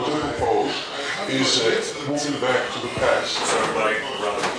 what they propose is uh, moving back to the past. So everybody around